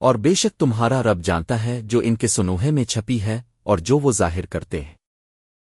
اور بے شک تمہارا رب جانتا ہے جو ان کے سنوہے میں چھپی ہے اور جو وہ ظاہر کرتے ہیں۔